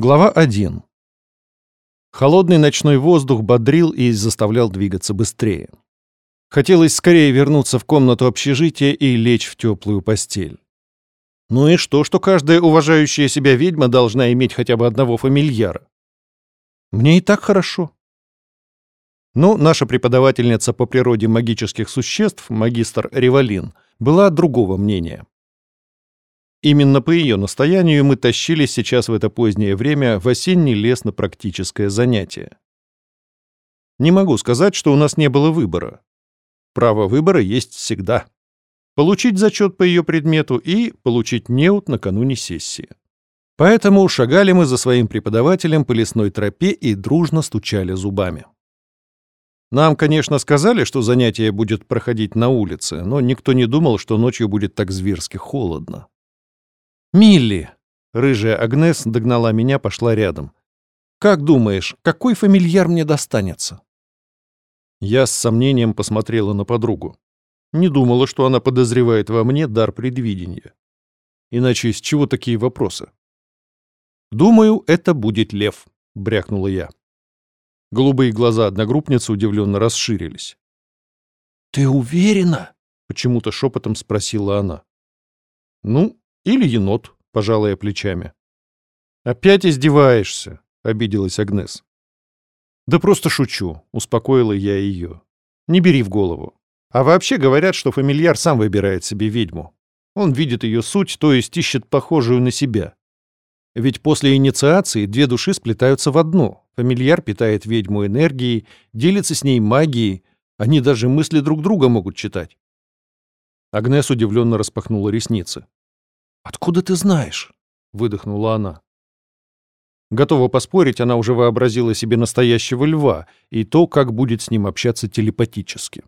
Глава 1. Холодный ночной воздух бодрил и заставлял двигаться быстрее. Хотелось скорее вернуться в комнату общежития и лечь в теплую постель. Ну и что, что каждая уважающая себя ведьма должна иметь хотя бы одного фамильяра? Мне и так хорошо. Но наша преподавательница по природе магических существ, магистр Ревалин, была другого мнения. Именно по ее настоянию мы тащились сейчас в это позднее время в осенний лес на практическое занятие. Не могу сказать, что у нас не было выбора. Право выбора есть всегда. Получить зачет по ее предмету и получить неуд накануне сессии. Поэтому шагали мы за своим преподавателем по лесной тропе и дружно стучали зубами. Нам, конечно, сказали, что занятие будет проходить на улице, но никто не думал, что ночью будет так зверски холодно. «Милли!» — рыжая Агнес догнала меня, пошла рядом. «Как думаешь, какой фамильяр мне достанется?» Я с сомнением посмотрела на подругу. Не думала, что она подозревает во мне дар предвидения. Иначе из чего такие вопросы? «Думаю, это будет лев», — брякнула я. Голубые глаза одногруппницы удивленно расширились. «Ты уверена?» — почему-то шепотом спросила она. «Ну, или енот, пожалая плечами. «Опять издеваешься», — обиделась Агнес. «Да просто шучу», — успокоила я ее. «Не бери в голову. А вообще говорят, что фамильяр сам выбирает себе ведьму. Он видит ее суть, то есть ищет похожую на себя. Ведь после инициации две души сплетаются в одну. Фамильяр питает ведьму энергией, делится с ней магией, они даже мысли друг друга могут читать. Агнес удивленно распахнула ресницы. «Откуда ты знаешь?» — выдохнула она. Готова поспорить, она уже вообразила себе настоящего льва и то, как будет с ним общаться телепатически.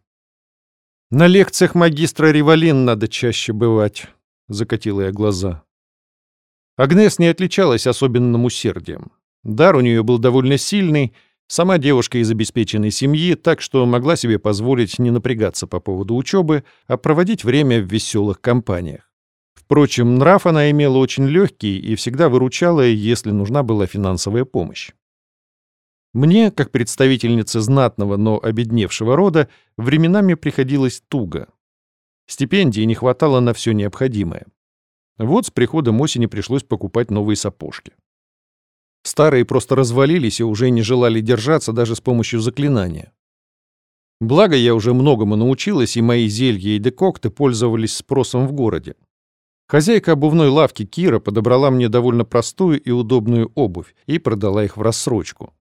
«На лекциях магистра Ревалин надо чаще бывать», — закатила я глаза. Агнес не отличалась особенным усердием. Дар у нее был довольно сильный, сама девушка из обеспеченной семьи, так что могла себе позволить не напрягаться по поводу учебы, а проводить время в веселых компаниях. Впрочем, нрав она имела очень легкий и всегда выручала, если нужна была финансовая помощь. Мне, как представительнице знатного, но обедневшего рода, временами приходилось туго. Стипендии не хватало на все необходимое. Вот с приходом осени пришлось покупать новые сапожки. Старые просто развалились и уже не желали держаться даже с помощью заклинания. Благо, я уже многому научилась, и мои зелья и декокты пользовались спросом в городе. Хозяйка обувной лавки Кира подобрала мне довольно простую и удобную обувь и продала их в рассрочку.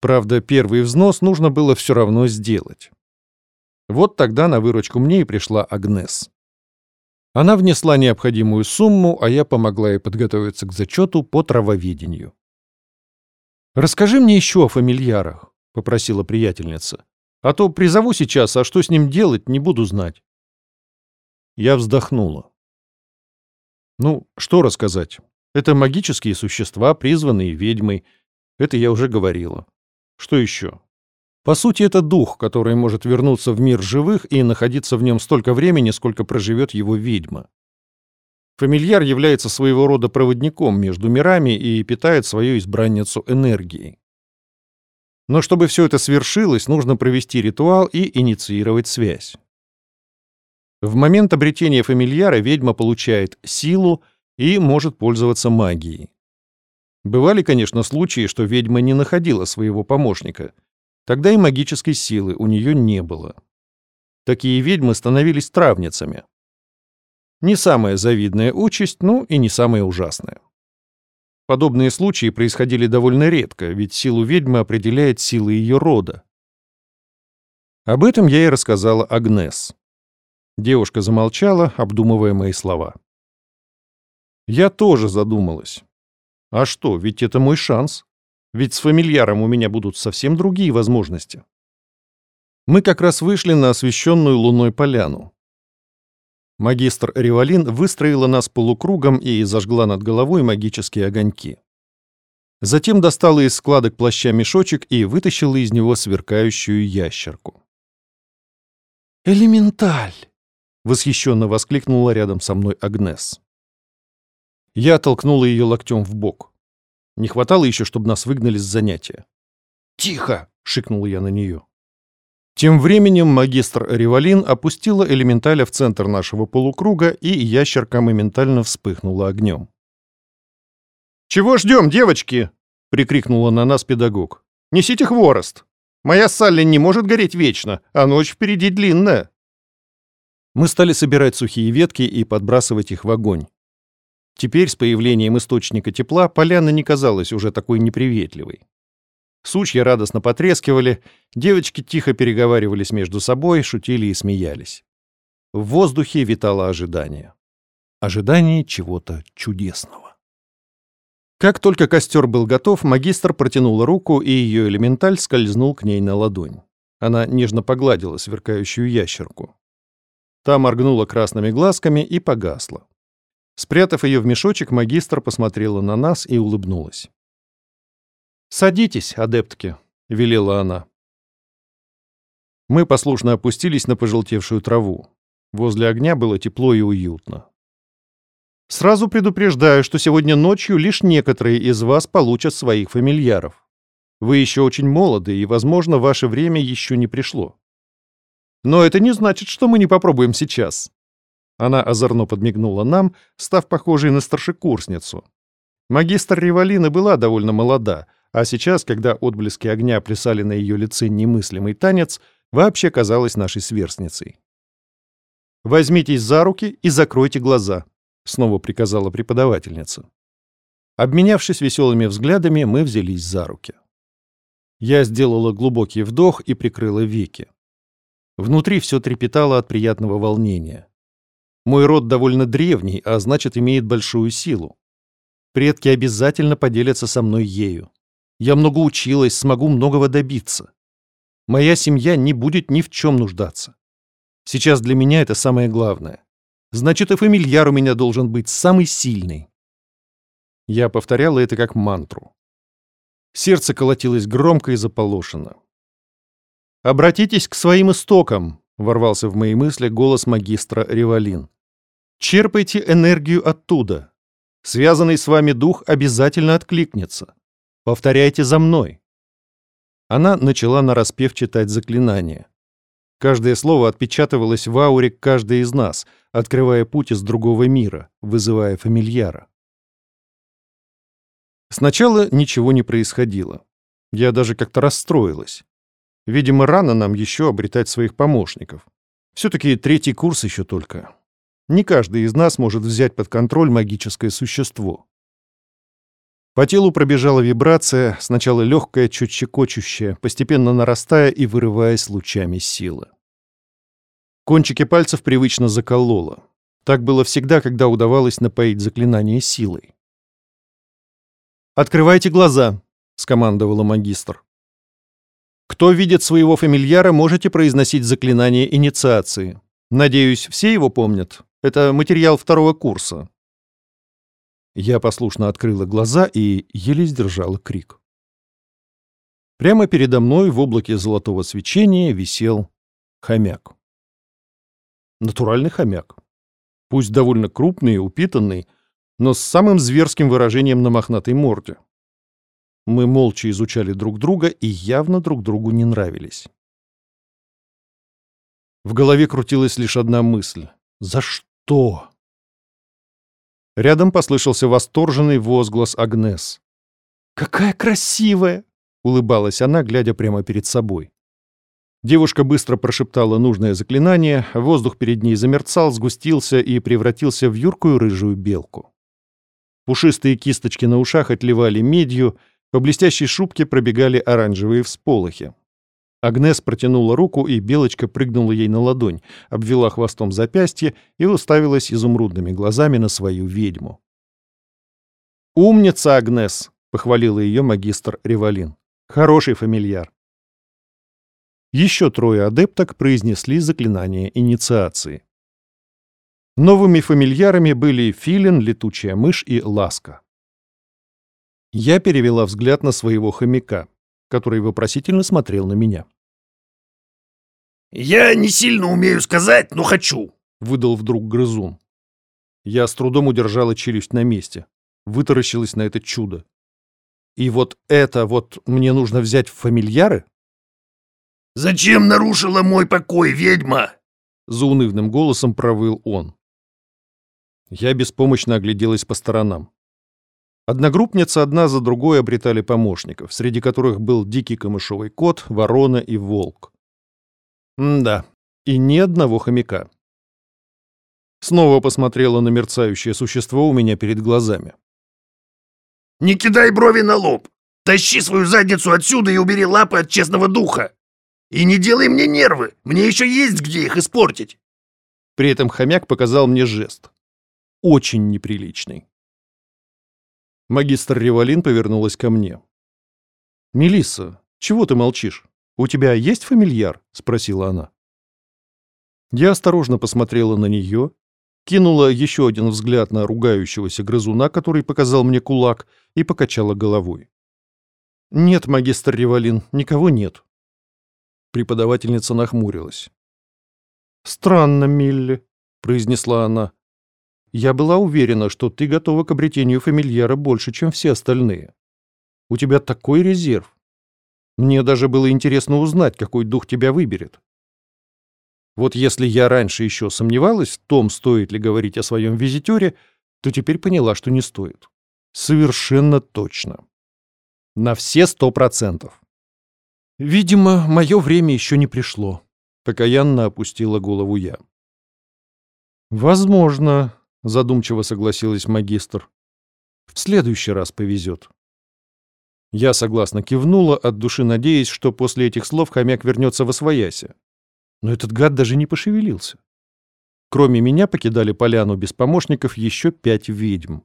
Правда, первый взнос нужно было все равно сделать. Вот тогда на выручку мне и пришла Агнес. Она внесла необходимую сумму, а я помогла ей подготовиться к зачету по травоведению. «Расскажи мне еще о фамильярах», — попросила приятельница. «А то призову сейчас, а что с ним делать, не буду знать». Я вздохнула. Ну, что рассказать? Это магические существа, призванные ведьмой. Это я уже говорила. Что еще? По сути, это дух, который может вернуться в мир живых и находиться в нем столько времени, сколько проживет его ведьма. Фамильяр является своего рода проводником между мирами и питает свою избранницу энергией. Но чтобы все это свершилось, нужно провести ритуал и инициировать связь. В момент обретения фамильяра ведьма получает силу и может пользоваться магией. Бывали, конечно, случаи, что ведьма не находила своего помощника. Тогда и магической силы у нее не было. Такие ведьмы становились травницами. Не самая завидная участь, но и не самая ужасная. Подобные случаи происходили довольно редко, ведь силу ведьмы определяет сила ее рода. Об этом я и рассказала Агнес. Девушка замолчала, обдумывая мои слова. Я тоже задумалась. А что, ведь это мой шанс. Ведь с фамильяром у меня будут совсем другие возможности. Мы как раз вышли на освещенную луной поляну. Магистр Ревалин выстроила нас полукругом и зажгла над головой магические огоньки. Затем достала из складок плаща мешочек и вытащила из него сверкающую ящерку. «Элементаль!» — восхищенно воскликнула рядом со мной Агнес. Я толкнула ее локтем в бок. Не хватало еще, чтобы нас выгнали с занятия. «Тихо!» — шикнул я на нее. Тем временем магистр Ревалин опустила элементаля в центр нашего полукруга, и ящерка моментально вспыхнула огнем. «Чего ждем, девочки?» — прикрикнула на нас педагог. «Несите хворост! Моя Салли не может гореть вечно, а ночь впереди длинная!» Мы стали собирать сухие ветки и подбрасывать их в огонь. Теперь, с появлением источника тепла, поляна не казалась уже такой неприветливой. Сучья радостно потрескивали, девочки тихо переговаривались между собой, шутили и смеялись. В воздухе витало ожидание. Ожидание чего-то чудесного. Как только костер был готов, магистр протянула руку, и ее элементаль скользнул к ней на ладонь. Она нежно погладила сверкающую ящерку. Та моргнула красными глазками и погасла. Спрятав ее в мешочек, магистр посмотрела на нас и улыбнулась. «Садитесь, адептки», — велела она. Мы послушно опустились на пожелтевшую траву. Возле огня было тепло и уютно. Сразу предупреждаю, что сегодня ночью лишь некоторые из вас получат своих фамильяров. Вы еще очень молоды, и, возможно, ваше время еще не пришло. Но это не значит, что мы не попробуем сейчас. Она озорно подмигнула нам, став похожей на старшекурсницу. Магистр Ревалина была довольно молода — а сейчас, когда отблески огня плясали на ее лице немыслимый танец, вообще казалась нашей сверстницей. «Возьмитесь за руки и закройте глаза», — снова приказала преподавательница. Обменявшись веселыми взглядами, мы взялись за руки. Я сделала глубокий вдох и прикрыла веки. Внутри все трепетало от приятного волнения. Мой род довольно древний, а значит, имеет большую силу. Предки обязательно поделятся со мной ею. Я много училась, смогу многого добиться. Моя семья не будет ни в чем нуждаться. Сейчас для меня это самое главное. Значит, и фамильяр у меня должен быть самый сильный. Я повторяла это как мантру. Сердце колотилось громко и заполошено. «Обратитесь к своим истокам», — ворвался в мои мысли голос магистра Ревалин. «Черпайте энергию оттуда. Связанный с вами дух обязательно откликнется. Повторяйте за мной. Она начала нараспев читать заклинание. Каждое слово отпечатывалось в ауре каждой из нас, открывая путь из другого мира, вызывая фамильяра. Сначала ничего не происходило. Я даже как-то расстроилась. Видимо, рано нам еще обретать своих помощников. Все-таки третий курс еще только. Не каждый из нас может взять под контроль магическое существо. По телу пробежала вибрация, сначала легкая, чуть щекочущая, постепенно нарастая и вырываясь лучами силы. Кончики пальцев привычно закололо. Так было всегда, когда удавалось напоить заклинание силой. «Открывайте глаза», — скомандовала магистр. «Кто видит своего фамильяра, можете произносить заклинание инициации. Надеюсь, все его помнят. Это материал второго курса. Я послушно открыла глаза и еле сдержала крик. Прямо передо мной в облаке золотого свечения висел хомяк. Натуральный хомяк. Пусть довольно крупный и упитанный, но с самым зверским выражением на мохнатой морде. Мы молча изучали друг друга и явно друг другу не нравились. В голове крутилась лишь одна мысль. «За что?» Рядом послышался восторженный возглас Агнес. «Какая красивая!» — улыбалась она, глядя прямо перед собой. Девушка быстро прошептала нужное заклинание, воздух перед ней замерцал, сгустился и превратился в юркую рыжую белку. Пушистые кисточки на ушах отливали медью, по блестящей шубке пробегали оранжевые всполохи. Агнес протянула руку, и белочка прыгнула ей на ладонь, обвела хвостом запястье и уставилась изумрудными глазами на свою ведьму. «Умница, Агнес!» — похвалила ее магистр Ревалин. «Хороший фамильяр». Еще трое адепток произнесли заклинание инициации. Новыми фамильярами были Филин, Летучая мышь и Ласка. Я перевела взгляд на своего хомяка который вопросительно смотрел на меня. «Я не сильно умею сказать, но хочу», — выдал вдруг грызун. Я с трудом удержала челюсть на месте, вытаращилась на это чудо. И вот это вот мне нужно взять в фамильяры? «Зачем нарушила мой покой, ведьма?» Заунывным голосом провыл он. Я беспомощно огляделась по сторонам. Одногруппницы одна за другой обретали помощников, среди которых был дикий камышовый кот, ворона и волк. М да, и ни одного хомяка. Снова посмотрела на мерцающее существо у меня перед глазами. «Не кидай брови на лоб! Тащи свою задницу отсюда и убери лапы от честного духа! И не делай мне нервы, мне еще есть где их испортить!» При этом хомяк показал мне жест. Очень неприличный. Магистр Ревалин повернулась ко мне. Мелисса, чего ты молчишь? У тебя есть фамильяр?» — спросила она. Я осторожно посмотрела на нее, кинула еще один взгляд на ругающегося грызуна, который показал мне кулак, и покачала головой. «Нет, магистр Ревалин, никого нет». Преподавательница нахмурилась. «Странно, Милли», — произнесла она. «Я была уверена, что ты готова к обретению фамильяра больше, чем все остальные. У тебя такой резерв. Мне даже было интересно узнать, какой дух тебя выберет. Вот если я раньше еще сомневалась в том, стоит ли говорить о своем визитере, то теперь поняла, что не стоит. Совершенно точно. На все сто процентов. Видимо, мое время еще не пришло. Покаянно опустила голову я. Возможно, задумчиво согласилась магистр. В следующий раз повезет. Я согласно кивнула, от души надеясь, что после этих слов хомяк вернется во свояси. Но этот гад даже не пошевелился. Кроме меня покидали поляну без помощников еще пять ведьм.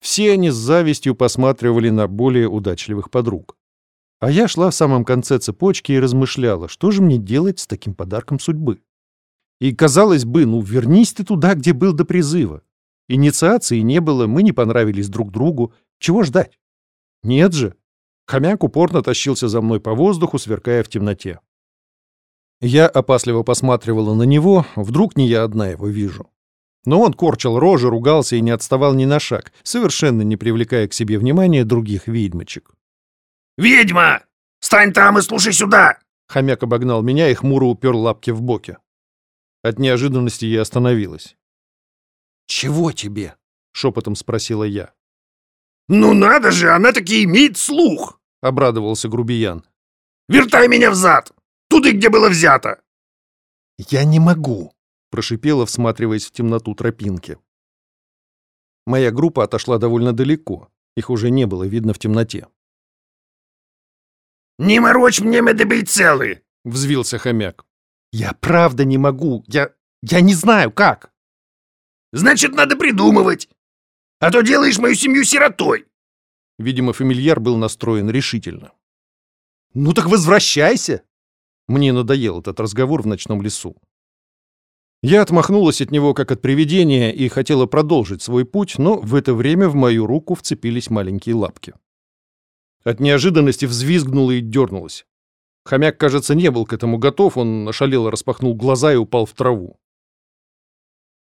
Все они с завистью посматривали на более удачливых подруг. А я шла в самом конце цепочки и размышляла, что же мне делать с таким подарком судьбы. И, казалось бы, ну вернись ты туда, где был до призыва. Инициации не было, мы не понравились друг другу. Чего ждать? Нет же. Хомяк упорно тащился за мной по воздуху, сверкая в темноте. Я опасливо посматривала на него, вдруг не я одна его вижу. Но он корчил рожи, ругался и не отставал ни на шаг, совершенно не привлекая к себе внимания других ведьмочек. «Ведьма! Стань там и слушай сюда!» Хомяк обогнал меня и хмуро упер лапки в боки. От неожиданности я остановилась. «Чего тебе?» — шепотом спросила я. «Ну надо же, она таки имеет слух!» — обрадовался грубиян. «Вертай меня взад! Туды, где было взято!» «Я не могу!» — прошипела, всматриваясь в темноту тропинки. Моя группа отошла довольно далеко. Их уже не было видно в темноте. «Не морочь мне медобейцелы!» — взвился хомяк. «Я правда не могу. Я... я не знаю, как!» «Значит, надо придумывать. А то делаешь мою семью сиротой!» Видимо, фамильяр был настроен решительно. «Ну так возвращайся!» Мне надоел этот разговор в ночном лесу. Я отмахнулась от него, как от привидения, и хотела продолжить свой путь, но в это время в мою руку вцепились маленькие лапки. От неожиданности взвизгнула и дернулась. Хомяк, кажется, не был к этому готов, он ошалело распахнул глаза и упал в траву.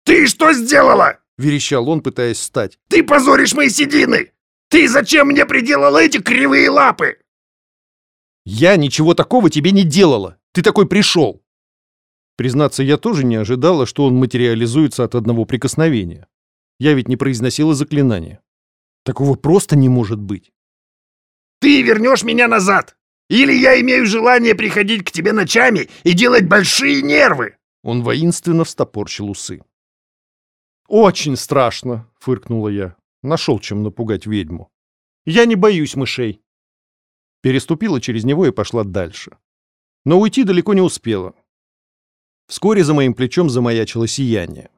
«Ты что сделала?» — верещал он, пытаясь встать. «Ты позоришь мои седины! Ты зачем мне приделала эти кривые лапы?» «Я ничего такого тебе не делала! Ты такой пришел!» Признаться, я тоже не ожидала, что он материализуется от одного прикосновения. Я ведь не произносила заклинания. Такого просто не может быть. «Ты вернешь меня назад! Или я имею желание приходить к тебе ночами и делать большие нервы!» Он воинственно встопорщил усы. «Очень страшно!» — фыркнула я. Нашел, чем напугать ведьму. «Я не боюсь мышей!» Переступила через него и пошла дальше. Но уйти далеко не успела. Вскоре за моим плечом замаячило сияние.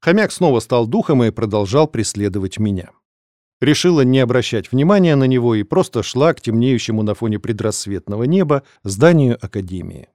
Хомяк снова стал духом и продолжал преследовать меня. Решила не обращать внимания на него и просто шла к темнеющему на фоне предрассветного неба зданию Академии.